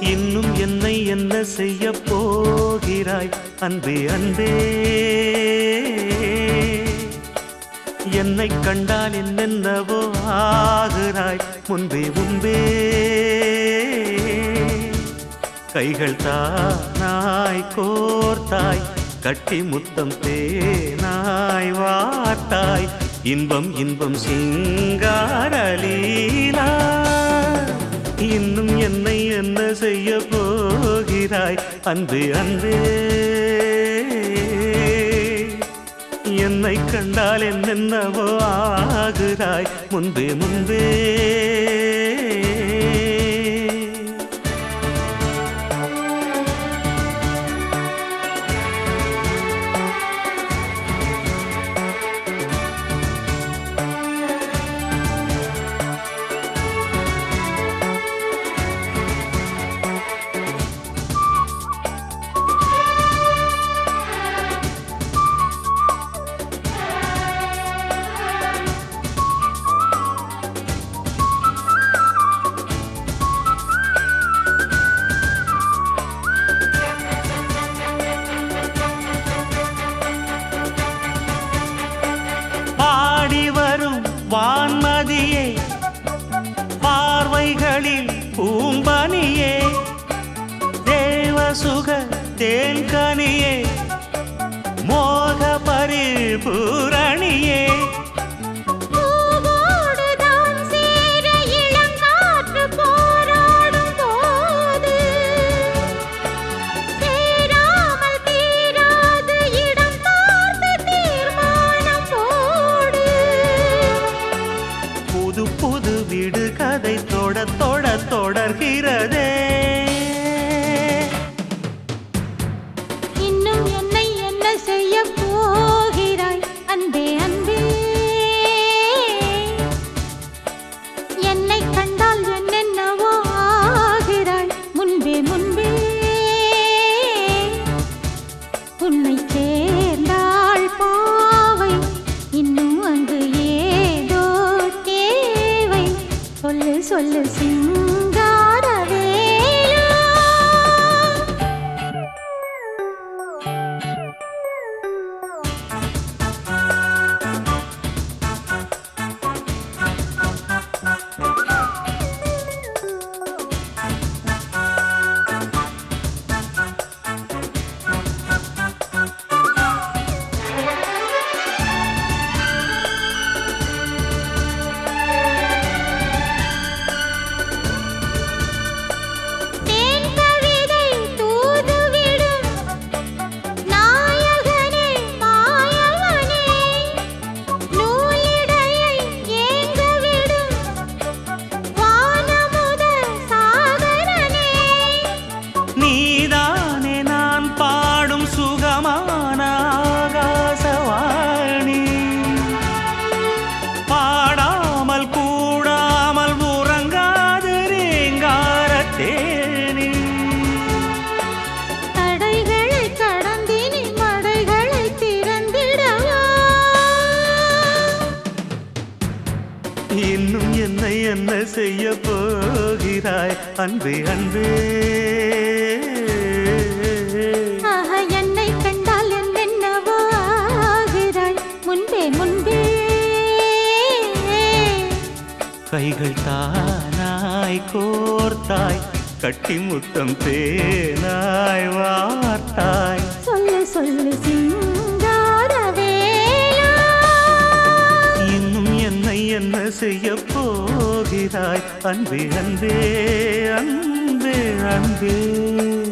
இன்னும் என்னை என்ன செய்ய போகிறாய்? அன்பே அன்பே. என்னை கண்டால் என்னென்னவோ ஆகிறாய்? முன்பே முன்பே. கைகள் தானாய் கோர்த்தாய் கட்டி முத்தம் தேனாய் வார்த்தாய் இன்பம் இன்பம் சிங்காரலீலா இன்னும் என்னை என்ன செய்ய போகிறாய்? அன்பு அன்பே. என்னை கண்டால் என்னென்னவோ ஆகிறாய் முன்பே முன்பே. சுக தேன்கனியே மோக அன்பே அன்பே. என்னை கண்டால் என்னென்னவோ ஆகிறாய்? முன்பே முன்பே. கைகள் தானாய் கோர்த்தாய் கட்டி முத்தம் தேனாய் வார்த்தாய். சொல்லு சொல்லு இன்னும் என்னை என்ன செய்ய போகிறாய்? அன்பே அன்பே அன்பே அன்பே.